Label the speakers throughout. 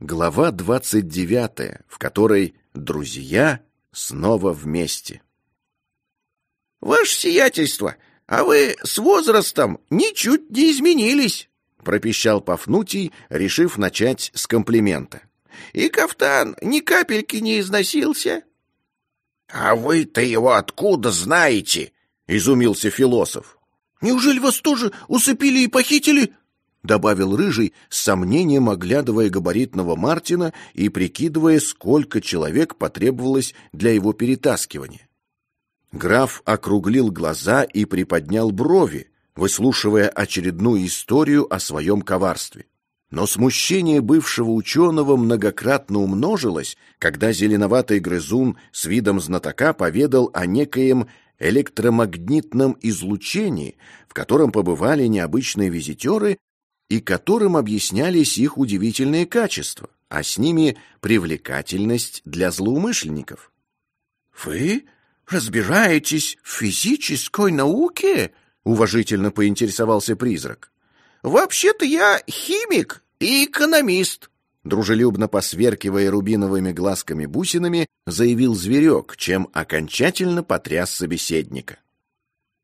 Speaker 1: Глава 29, в которой друзья снова вместе.
Speaker 2: «Ваше сиятельство, а вы с возрастом ничуть не изменились», — пропищал Пафнутий, решив начать с комплимента. «И кафтан ни капельки не износился».
Speaker 3: «А вы-то его откуда знаете?» — изумился философ.
Speaker 2: «Неужели вас тоже усыпили и похитили?»
Speaker 1: — добавил Рыжий, с сомнением оглядывая габаритного Мартина и прикидывая, сколько человек потребовалось для его перетаскивания. Граф округлил глаза и приподнял брови, выслушивая очередную историю о своем коварстве. Но смущение бывшего ученого многократно умножилось, когда зеленоватый грызун с видом знатока поведал о некоем электромагнитном излучении, в котором побывали необычные визитеры и которым объяснялись их удивительные качества, а с ними привлекательность для злоумышленников.
Speaker 2: «Вы разбираетесь в физической науке?» — уважительно поинтересовался призрак. «Вообще-то я химик и экономист», — дружелюбно посверкивая рубиновыми глазками-бусинами, заявил зверек, чем окончательно потряс собеседника.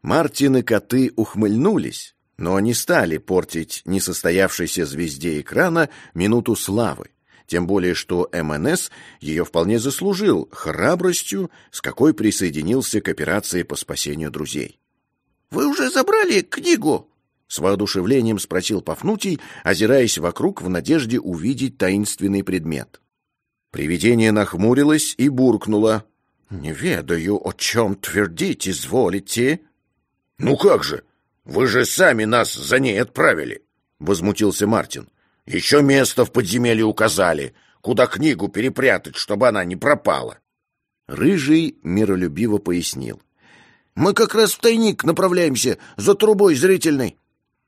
Speaker 1: Мартин и коты ухмыльнулись, но не стали портить несостоявшейся звезде экрана минуту славы, тем более что МНС ее вполне заслужил храбростью, с какой присоединился к операции по спасению друзей.
Speaker 2: «Вы уже забрали книгу?»
Speaker 1: С воодушевлением спросил Пафнутий, озираясь вокруг в надежде увидеть таинственный предмет. Привидение нахмурилось и буркнуло. «Не ведаю, о чем твердить изволите».
Speaker 3: «Ну как же? Вы же сами нас за ней отправили!» — возмутился Мартин. «Еще место в подземелье указали, куда книгу перепрятать, чтобы она не пропала».
Speaker 1: Рыжий миролюбиво пояснил.
Speaker 2: «Мы как раз в тайник направляемся за трубой зрительной.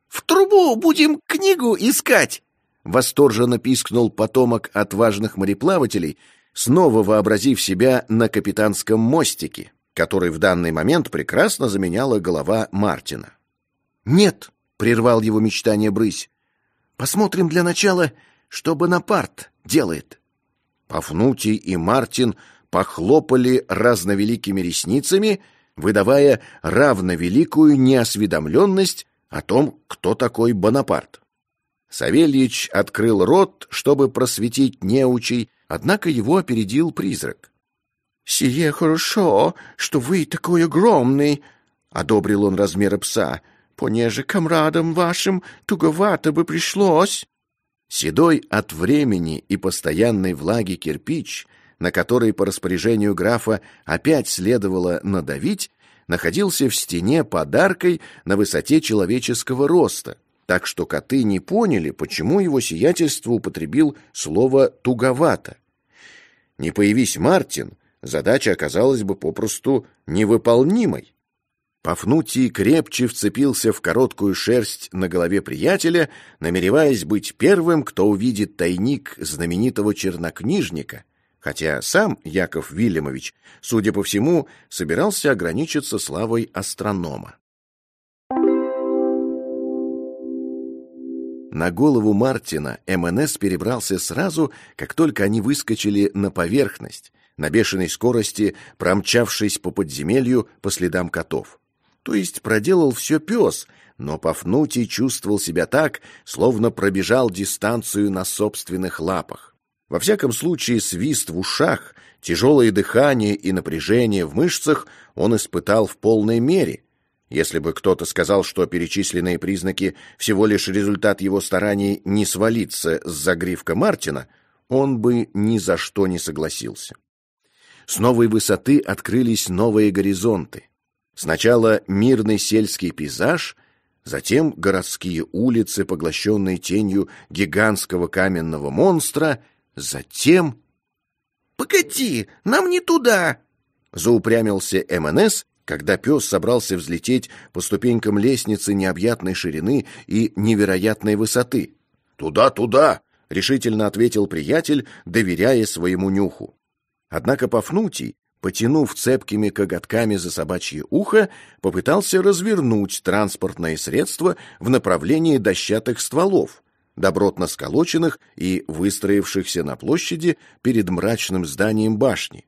Speaker 2: В трубу будем книгу искать!»
Speaker 1: Восторженно пискнул потомок отважных мореплавателей, снова вообразив себя на капитанском мостике, который в данный момент прекрасно заменяла голова Мартина.
Speaker 2: «Нет!» — прервал его мечтание Брысь. «Посмотрим для начала, что Бонапарт делает».
Speaker 1: Пафнутий и Мартин похлопали разновеликими ресницами, выдавая равновеликую неосведомленность о том, кто такой Бонапарт. Савельич открыл рот, чтобы просветить неучей, однако его опередил призрак.
Speaker 2: «Сие хорошо, что вы такой огромный!» — одобрил он размеры пса. «Понеже комрадам вашим туговато бы пришлось!»
Speaker 1: Седой от времени и постоянной влаги кирпич, на который по распоряжению графа опять следовало надавить, находился в стене подаркой на высоте человеческого роста, так что коты не поняли, почему его сиятельство употребил слово «туговато». Не появись Мартин, задача оказалась бы попросту невыполнимой. Пафнутий крепче вцепился в короткую шерсть на голове приятеля, намереваясь быть первым, кто увидит тайник знаменитого чернокнижника, хотя сам Яков Вильямович, судя по всему, собирался ограничиться славой астронома. На голову Мартина МНС перебрался сразу, как только они выскочили на поверхность, на бешеной скорости промчавшись по подземелью по следам котов. То есть проделал все пес, но Пафнутий чувствовал себя так, словно пробежал дистанцию на собственных лапах. Во всяком случае, свист в ушах, тяжелое дыхание и напряжение в мышцах он испытал в полной мере. Если бы кто-то сказал, что перечисленные признаки всего лишь результат его стараний не свалиться с загривка Мартина, он бы ни за что не согласился. С новой высоты открылись новые горизонты. Сначала мирный сельский пейзаж, затем городские улицы, поглощенные тенью гигантского каменного монстра — Затем...
Speaker 2: «Погоди, нам не туда!»
Speaker 1: Заупрямился МНС, когда пес собрался взлететь по ступенькам лестницы необъятной ширины и невероятной высоты.
Speaker 3: «Туда, туда!»
Speaker 1: — решительно ответил приятель, доверяя своему нюху. Однако Пафнутий, потянув цепкими коготками за собачье ухо, попытался развернуть транспортное средство в направлении дощатых стволов, добротно сколоченных и выстроившихся на площади перед мрачным зданием башни.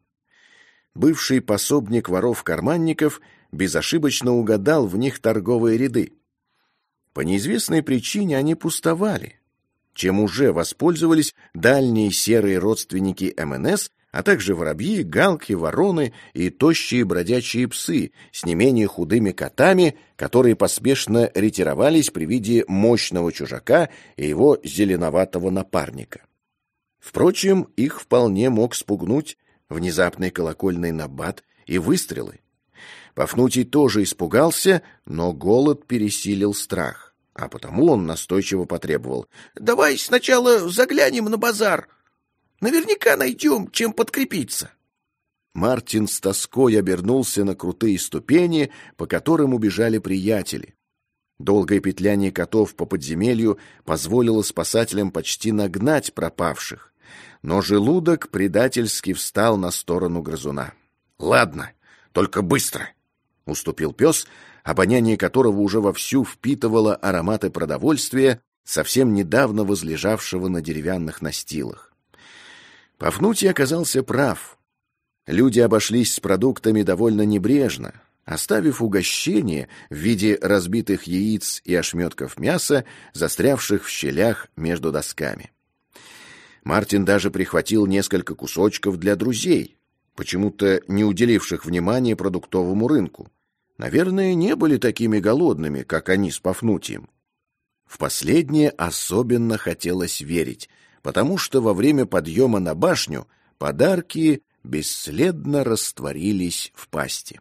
Speaker 1: Бывший пособник воров-карманников безошибочно угадал в них торговые ряды. По неизвестной причине они пустовали, чем уже воспользовались дальние серые родственники МНС а также воробьи, галки, вороны и тощие бродячие псы с не менее худыми котами, которые поспешно ретировались при виде мощного чужака и его зеленоватого напарника. Впрочем, их вполне мог спугнуть внезапный колокольный набат и выстрелы. Пафнутий тоже испугался, но голод пересилил страх, а потому он настойчиво потребовал.
Speaker 2: «Давай сначала заглянем на базар, Наверняка найдем, чем подкрепиться.
Speaker 1: Мартин с тоской обернулся на крутые ступени, по которым убежали приятели. Долгое петляние котов по подземелью позволило спасателям почти нагнать пропавших, но желудок предательски встал на сторону грызуна. «Ладно, только быстро!» — уступил пес, обоняние которого уже вовсю впитывало ароматы продовольствия, совсем недавно возлежавшего на деревянных настилах. Пафнутий оказался прав. Люди обошлись с продуктами довольно небрежно, оставив угощение в виде разбитых яиц и ошметков мяса, застрявших в щелях между досками. Мартин даже прихватил несколько кусочков для друзей, почему-то не уделивших внимания продуктовому рынку. Наверное, не были такими голодными, как они с Пафнутием. В последнее особенно хотелось верить — потому что во время подъема на башню подарки бесследно растворились в пасти.